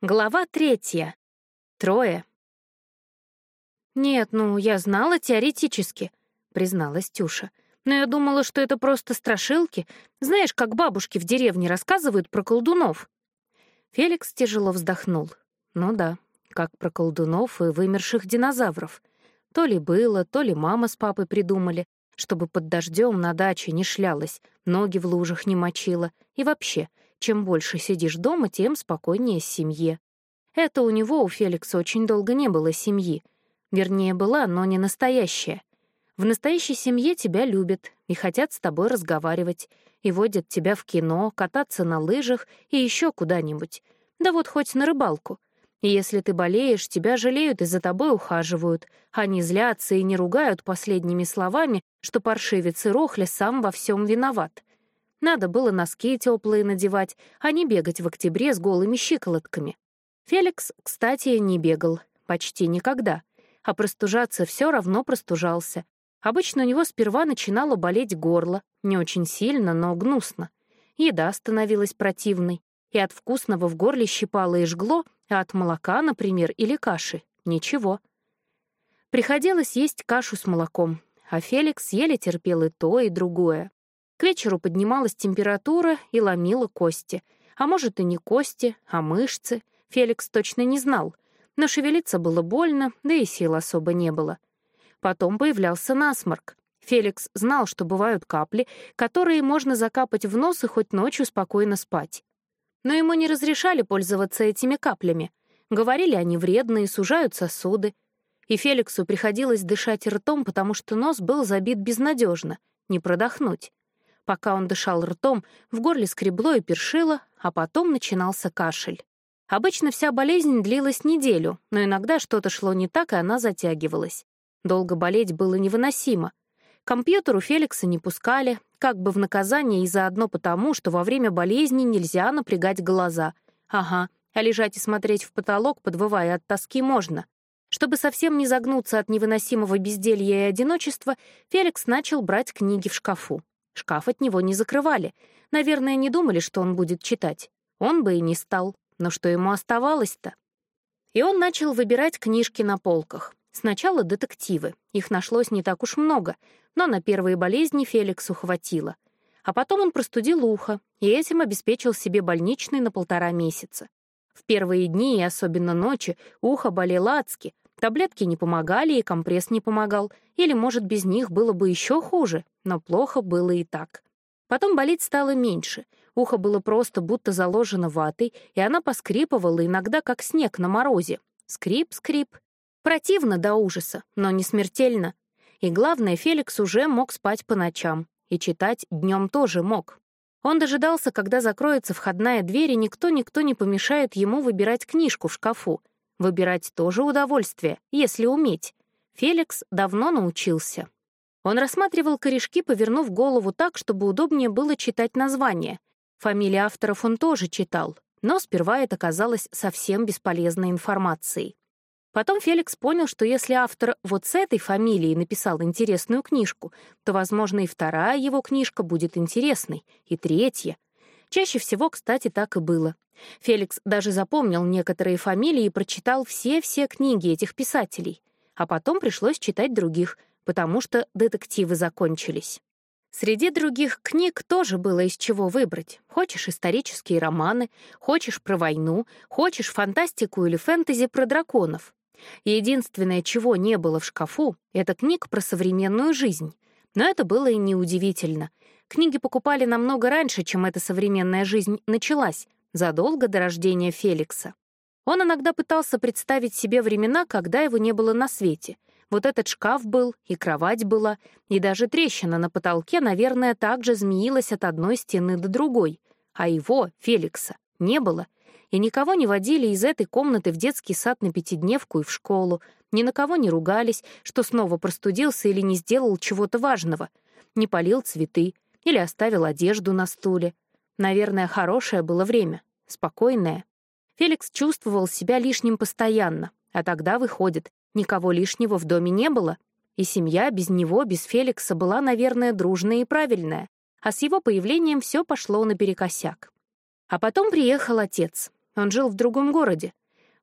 Глава третья. Трое. «Нет, ну, я знала теоретически», — призналась Тюша. «Но я думала, что это просто страшилки. Знаешь, как бабушки в деревне рассказывают про колдунов». Феликс тяжело вздохнул. «Ну да, как про колдунов и вымерших динозавров. То ли было, то ли мама с папой придумали, чтобы под дождем на даче не шлялась, ноги в лужах не мочила и вообще — чем больше сидишь дома, тем спокойнее семье. Это у него, у Феликса, очень долго не было семьи. Вернее, была, но не настоящая. В настоящей семье тебя любят и хотят с тобой разговаривать, и водят тебя в кино, кататься на лыжах и еще куда-нибудь. Да вот хоть на рыбалку. И если ты болеешь, тебя жалеют и за тобой ухаживают. Они злятся и не ругают последними словами, что паршивец и Рохля сам во всем виноват. Надо было носки теплые надевать, а не бегать в октябре с голыми щиколотками. Феликс, кстати, не бегал. Почти никогда. А простужаться все равно простужался. Обычно у него сперва начинало болеть горло. Не очень сильно, но гнусно. Еда становилась противной. И от вкусного в горле щипало и жгло, а от молока, например, или каши — ничего. Приходилось есть кашу с молоком, а Феликс еле терпел и то, и другое. К вечеру поднималась температура и ломила кости. А может, и не кости, а мышцы. Феликс точно не знал. Но шевелиться было больно, да и сил особо не было. Потом появлялся насморк. Феликс знал, что бывают капли, которые можно закапать в нос и хоть ночью спокойно спать. Но ему не разрешали пользоваться этими каплями. Говорили, они вредные, сужают сосуды. И Феликсу приходилось дышать ртом, потому что нос был забит безнадежно, не продохнуть. Пока он дышал ртом, в горле скребло и першило, а потом начинался кашель. Обычно вся болезнь длилась неделю, но иногда что-то шло не так, и она затягивалась. Долго болеть было невыносимо. Компьютер у Феликса не пускали, как бы в наказание и заодно потому, что во время болезни нельзя напрягать глаза. Ага, а лежать и смотреть в потолок, подвывая от тоски, можно. Чтобы совсем не загнуться от невыносимого безделья и одиночества, Феликс начал брать книги в шкафу. Шкаф от него не закрывали. Наверное, не думали, что он будет читать. Он бы и не стал. Но что ему оставалось-то? И он начал выбирать книжки на полках. Сначала детективы. Их нашлось не так уж много, но на первые болезни Феликсу хватило. А потом он простудил ухо, и этим обеспечил себе больничный на полтора месяца. В первые дни и особенно ночи ухо болело адски, Таблетки не помогали, и компресс не помогал, или, может, без них было бы еще хуже, но плохо было и так. Потом болеть стало меньше, ухо было просто будто заложено ватой, и она поскрипывала иногда, как снег на морозе. Скрип-скрип. Противно до ужаса, но не смертельно. И главное, Феликс уже мог спать по ночам, и читать днем тоже мог. Он дожидался, когда закроется входная дверь, и никто-никто не помешает ему выбирать книжку в шкафу — Выбирать тоже удовольствие, если уметь. Феликс давно научился. Он рассматривал корешки, повернув голову так, чтобы удобнее было читать название. Фамилии авторов он тоже читал, но сперва это казалось совсем бесполезной информацией. Потом Феликс понял, что если автор вот с этой фамилией написал интересную книжку, то, возможно, и вторая его книжка будет интересной, и третья. Чаще всего, кстати, так и было. Феликс даже запомнил некоторые фамилии и прочитал все-все книги этих писателей. А потом пришлось читать других, потому что детективы закончились. Среди других книг тоже было из чего выбрать. Хочешь исторические романы, хочешь про войну, хочешь фантастику или фэнтези про драконов. Единственное, чего не было в шкафу, это книг про современную жизнь. Но это было и неудивительно. Книги покупали намного раньше, чем эта современная жизнь началась, задолго до рождения Феликса. Он иногда пытался представить себе времена, когда его не было на свете. Вот этот шкаф был, и кровать была, и даже трещина на потолке, наверное, также змеилась от одной стены до другой. А его, Феликса, не было. И никого не водили из этой комнаты в детский сад на пятидневку и в школу, ни на кого не ругались, что снова простудился или не сделал чего-то важного, не полил цветы или оставил одежду на стуле. Наверное, хорошее было время, спокойное. Феликс чувствовал себя лишним постоянно, а тогда, выходит, никого лишнего в доме не было, и семья без него, без Феликса была, наверное, дружная и правильная, а с его появлением все пошло наперекосяк. А потом приехал отец. Он жил в другом городе.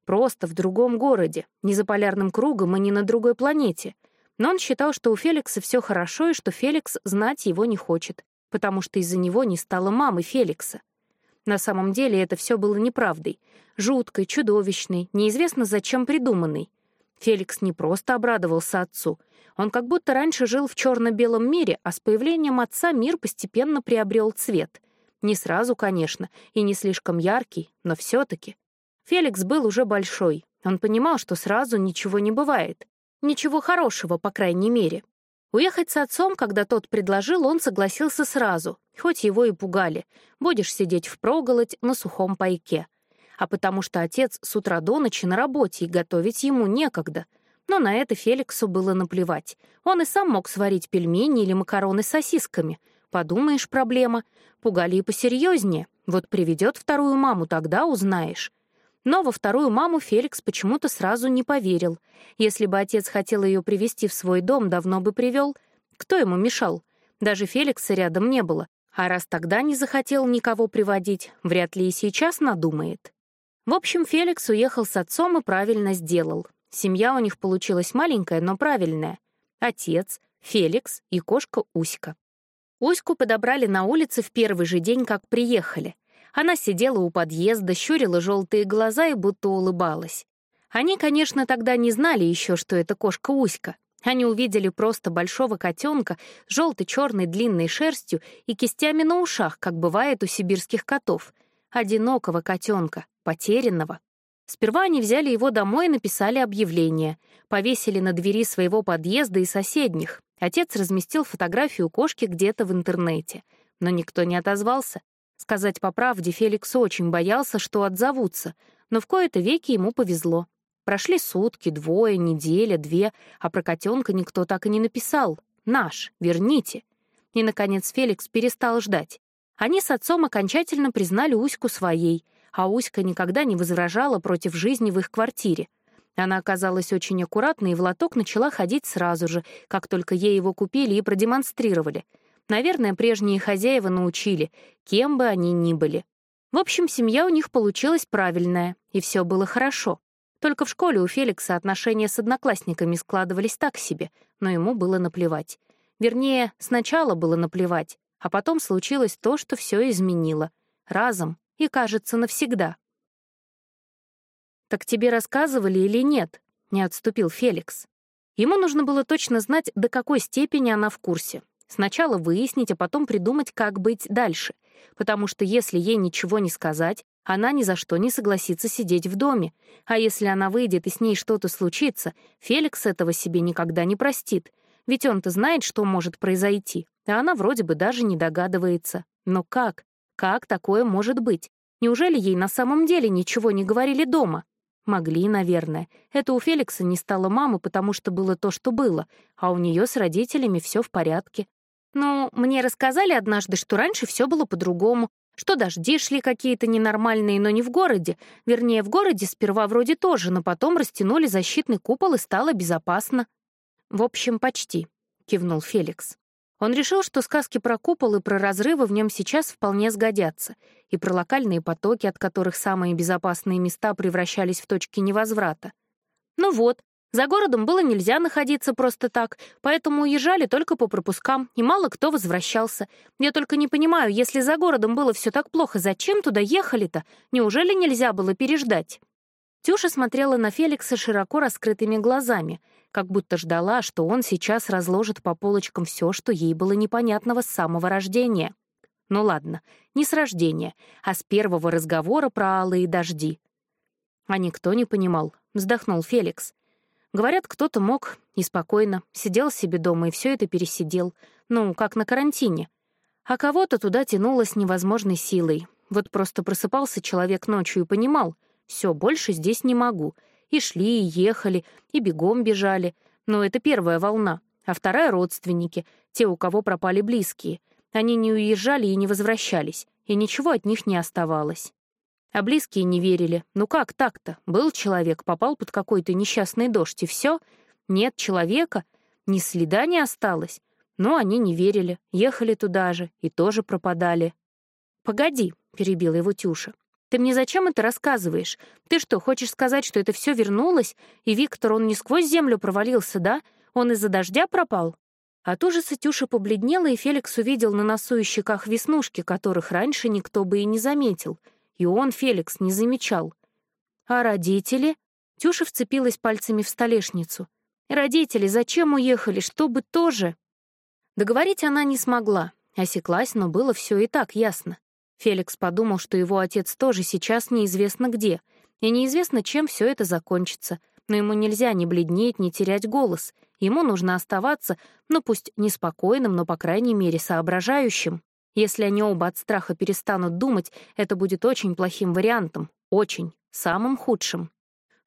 Просто в другом городе, не за полярным кругом и не на другой планете. Но он считал, что у Феликса все хорошо и что Феликс знать его не хочет, потому что из-за него не стало мамы Феликса. На самом деле это все было неправдой. Жуткой, чудовищной, неизвестно зачем придуманной. Феликс не просто обрадовался отцу. Он как будто раньше жил в черно-белом мире, а с появлением отца мир постепенно приобрел цвет. Не сразу, конечно, и не слишком яркий, но все таки Феликс был уже большой. Он понимал, что сразу ничего не бывает. Ничего хорошего, по крайней мере. Уехать с отцом, когда тот предложил, он согласился сразу, хоть его и пугали. Будешь сидеть впроголодь на сухом пайке. А потому что отец с утра до ночи на работе, и готовить ему некогда. Но на это Феликсу было наплевать. Он и сам мог сварить пельмени или макароны с сосисками. Подумаешь, проблема. Пугали и посерьезнее. Вот приведет вторую маму, тогда узнаешь. Но во вторую маму Феликс почему-то сразу не поверил. Если бы отец хотел ее привести в свой дом, давно бы привел. Кто ему мешал? Даже Феликса рядом не было. А раз тогда не захотел никого приводить, вряд ли и сейчас надумает. В общем, Феликс уехал с отцом и правильно сделал. Семья у них получилась маленькая, но правильная. Отец, Феликс и кошка Уська. Уську подобрали на улице в первый же день, как приехали. Она сидела у подъезда, щурила желтые глаза и будто улыбалась. Они, конечно, тогда не знали еще, что это кошка Уська. Они увидели просто большого котенка с желто-черной длинной шерстью и кистями на ушах, как бывает у сибирских котов. Одинокого котенка, потерянного. Сперва они взяли его домой и написали объявление. Повесили на двери своего подъезда и соседних. Отец разместил фотографию кошки где-то в интернете. Но никто не отозвался. Сказать по правде, Феликс очень боялся, что отзовутся, но в кои-то веки ему повезло. Прошли сутки, двое, неделя, две, а про котенка никто так и не написал. «Наш, верните». И, наконец, Феликс перестал ждать. Они с отцом окончательно признали Уську своей, а Уська никогда не возражала против жизни в их квартире. Она оказалась очень аккуратной и в лоток начала ходить сразу же, как только ей его купили и продемонстрировали — Наверное, прежние хозяева научили, кем бы они ни были. В общем, семья у них получилась правильная, и все было хорошо. Только в школе у Феликса отношения с одноклассниками складывались так себе, но ему было наплевать. Вернее, сначала было наплевать, а потом случилось то, что все изменило. Разом и, кажется, навсегда. «Так тебе рассказывали или нет?» — не отступил Феликс. Ему нужно было точно знать, до какой степени она в курсе, Сначала выяснить, а потом придумать, как быть дальше. Потому что если ей ничего не сказать, она ни за что не согласится сидеть в доме. А если она выйдет и с ней что-то случится, Феликс этого себе никогда не простит. Ведь он-то знает, что может произойти, а она вроде бы даже не догадывается. Но как? Как такое может быть? Неужели ей на самом деле ничего не говорили дома? Могли, наверное. Это у Феликса не стало мамы, потому что было то, что было, а у нее с родителями все в порядке. Ну, мне рассказали однажды, что раньше все было по-другому, что дожди шли какие-то ненормальные, но не в городе. Вернее, в городе сперва вроде тоже, но потом растянули защитный купол и стало безопасно. В общем, почти, — кивнул Феликс. Он решил, что сказки про купол и про разрывы в нем сейчас вполне сгодятся, и про локальные потоки, от которых самые безопасные места превращались в точки невозврата. Ну вот, за городом было нельзя находиться просто так, поэтому уезжали только по пропускам, и мало кто возвращался. Я только не понимаю, если за городом было все так плохо, зачем туда ехали-то? Неужели нельзя было переждать? Тюша смотрела на Феликса широко раскрытыми глазами, как будто ждала, что он сейчас разложит по полочкам все, что ей было непонятного с самого рождения. Ну ладно, не с рождения, а с первого разговора про алые дожди. А никто не понимал, вздохнул Феликс. Говорят, кто-то мог и спокойно, сидел себе дома и все это пересидел, ну, как на карантине. А кого-то туда тянуло с невозможной силой. Вот просто просыпался человек ночью и понимал, все, больше здесь не могу. И шли, и ехали, и бегом бежали. Но это первая волна. А вторая — родственники, те, у кого пропали близкие. Они не уезжали и не возвращались, и ничего от них не оставалось. А близкие не верили. Ну как так-то? Был человек, попал под какой-то несчастный дождь, и все? Нет человека? Ни следа не осталось? Но они не верили, ехали туда же и тоже пропадали. «Погоди», — перебила его Тюша. Ты мне зачем это рассказываешь? Ты что, хочешь сказать, что это все вернулось, и Виктор, он не сквозь землю провалился, да? Он из-за дождя пропал?» От ужаса Тюша побледнела, и Феликс увидел на носу и щеках веснушки, которых раньше никто бы и не заметил. И он, Феликс, не замечал. «А родители?» Тюша вцепилась пальцами в столешницу. «Родители зачем уехали? Чтобы тоже...» Договорить она не смогла. Осеклась, но было все и так ясно. Феликс подумал, что его отец тоже сейчас неизвестно где, и неизвестно, чем все это закончится. Но ему нельзя ни бледнеть, ни терять голос. Ему нужно оставаться, ну пусть неспокойным, но, по крайней мере, соображающим. Если они оба от страха перестанут думать, это будет очень плохим вариантом. Очень. Самым худшим.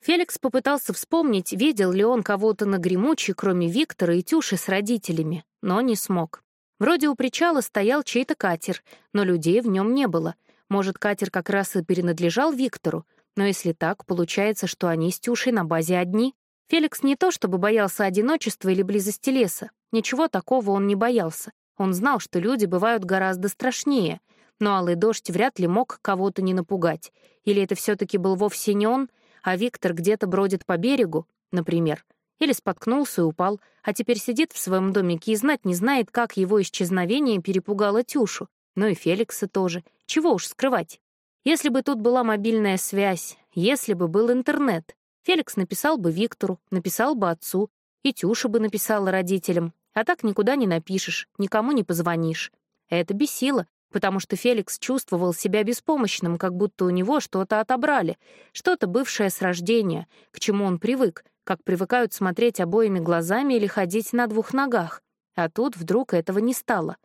Феликс попытался вспомнить, видел ли он кого-то на гремучей, кроме Виктора и Тюши с родителями, но не смог. Вроде у причала стоял чей-то катер, но людей в нем не было. Может, катер как раз и перенадлежал Виктору, но если так, получается, что они с Тюшей на базе одни. Феликс не то чтобы боялся одиночества или близости леса. Ничего такого он не боялся. Он знал, что люди бывают гораздо страшнее. Но алый дождь вряд ли мог кого-то не напугать. Или это все таки был вовсе не он, а Виктор где-то бродит по берегу, например. Или споткнулся и упал, а теперь сидит в своем домике и знать не знает, как его исчезновение перепугало Тюшу. Ну и Феликса тоже. Чего уж скрывать. Если бы тут была мобильная связь, если бы был интернет, Феликс написал бы Виктору, написал бы отцу, и Тюша бы написала родителям. А так никуда не напишешь, никому не позвонишь. Это бесило, потому что Феликс чувствовал себя беспомощным, как будто у него что-то отобрали, что-то бывшее с рождения, к чему он привык, как привыкают смотреть обоими глазами или ходить на двух ногах. А тут вдруг этого не стало.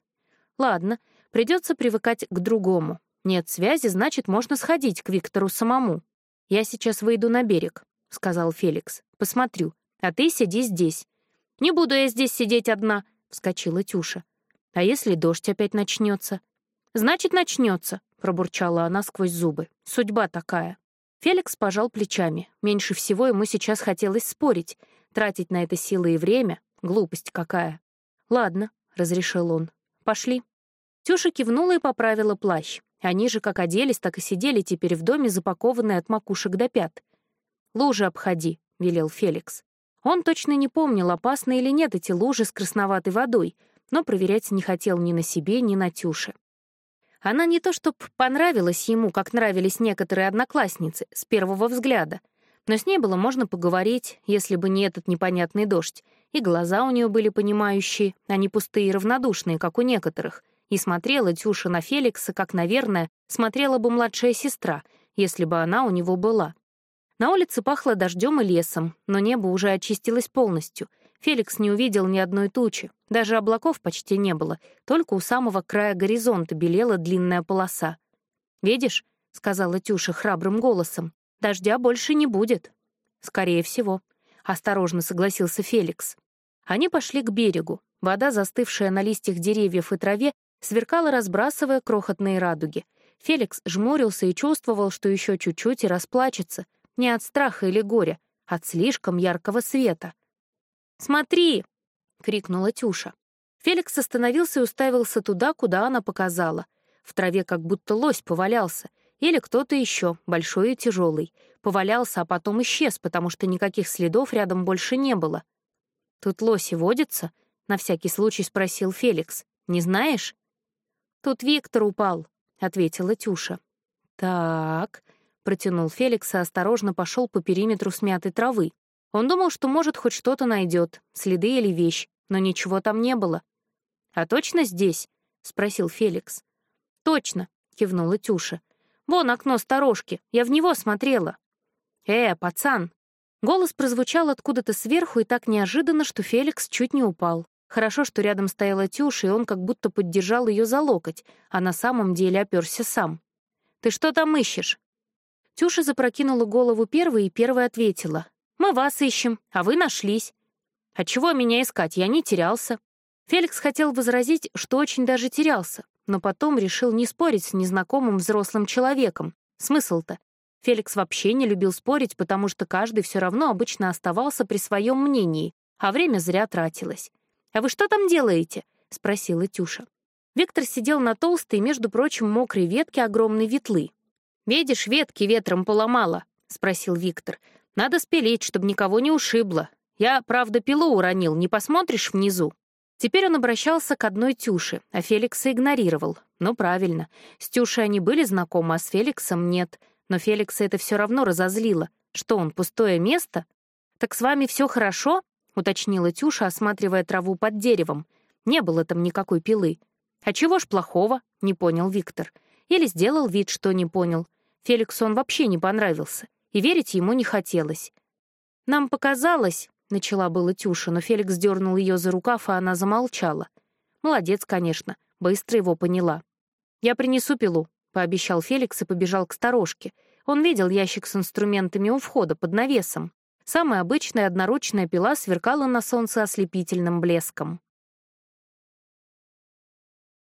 Ладно, придется привыкать к другому. Нет связи, значит, можно сходить к Виктору самому. «Я сейчас выйду на берег», — сказал Феликс. «Посмотрю. А ты сиди здесь». «Не буду я здесь сидеть одна», — вскочила Тюша. «А если дождь опять начнется? «Значит, начнется», — пробурчала она сквозь зубы. «Судьба такая». Феликс пожал плечами. Меньше всего ему сейчас хотелось спорить. Тратить на это силы и время — глупость какая. «Ладно», — разрешил он. «Пошли». Тюша кивнула и поправила плащ. Они же как оделись, так и сидели теперь в доме, запакованные от макушек до пят. «Лужи обходи», — велел Феликс. Он точно не помнил, опасны или нет эти лужи с красноватой водой, но проверять не хотел ни на себе, ни на Тюше. Она не то чтоб понравилась ему, как нравились некоторые одноклассницы, с первого взгляда. Но с ней было можно поговорить, если бы не этот непонятный дождь. И глаза у нее были понимающие, а не пустые и равнодушные, как у некоторых. И смотрела Тюша на Феликса, как, наверное, смотрела бы младшая сестра, если бы она у него была. На улице пахло дождем и лесом, но небо уже очистилось полностью — Феликс не увидел ни одной тучи, даже облаков почти не было, только у самого края горизонта белела длинная полоса. «Видишь?» — сказала Тюша храбрым голосом. «Дождя больше не будет». «Скорее всего», — осторожно согласился Феликс. Они пошли к берегу. Вода, застывшая на листьях деревьев и траве, сверкала, разбрасывая крохотные радуги. Феликс жмурился и чувствовал, что еще чуть-чуть и расплачется. Не от страха или горя, от слишком яркого света. «Смотри!» — крикнула Тюша. Феликс остановился и уставился туда, куда она показала. В траве как будто лось повалялся. Или кто-то еще, большой и тяжелый. Повалялся, а потом исчез, потому что никаких следов рядом больше не было. «Тут лоси водятся?» — на всякий случай спросил Феликс. «Не знаешь?» «Тут Виктор упал», — ответила Тюша. «Так», — протянул Феликс и осторожно пошел по периметру смятой травы. Он думал, что, может, хоть что-то найдет, следы или вещь, но ничего там не было. «А точно здесь?» — спросил Феликс. «Точно», — кивнула Тюша. «Вон окно сторожки, я в него смотрела». «Э, пацан!» Голос прозвучал откуда-то сверху и так неожиданно, что Феликс чуть не упал. Хорошо, что рядом стояла Тюша, и он как будто поддержал ее за локоть, а на самом деле оперся сам. «Ты что там ищешь?» Тюша запрокинула голову первой и первой ответила. Мы вас ищем, а вы нашлись. А чего меня искать? Я не терялся. Феликс хотел возразить, что очень даже терялся, но потом решил не спорить с незнакомым взрослым человеком. Смысл-то? Феликс вообще не любил спорить, потому что каждый все равно обычно оставался при своем мнении, а время зря тратилось. «А вы что там делаете?» — спросила Тюша. Виктор сидел на толстой, между прочим, мокрой ветке огромной ветлы. «Видишь, ветки ветром поломала», — спросил Виктор. «Надо спилить, чтобы никого не ушибло. Я, правда, пилу уронил, не посмотришь внизу?» Теперь он обращался к одной Тюше, а Феликса игнорировал. Ну, правильно. С Тюшей они были знакомы, а с Феликсом нет. Но Феликса это все равно разозлило. Что он, пустое место? «Так с вами все хорошо?» — уточнила Тюша, осматривая траву под деревом. Не было там никакой пилы. «А чего ж плохого?» — не понял Виктор. Или сделал вид, что не понял. Феликсу он вообще не понравился, и верить ему не хотелось. «Нам показалось», — начала была Тюша, но Феликс дернул ее за рукав, а она замолчала. Молодец, конечно, быстро его поняла. «Я принесу пилу», — пообещал Феликс и побежал к сторожке. Он видел ящик с инструментами у входа под навесом. Самая обычная одноручная пила сверкала на солнце ослепительным блеском.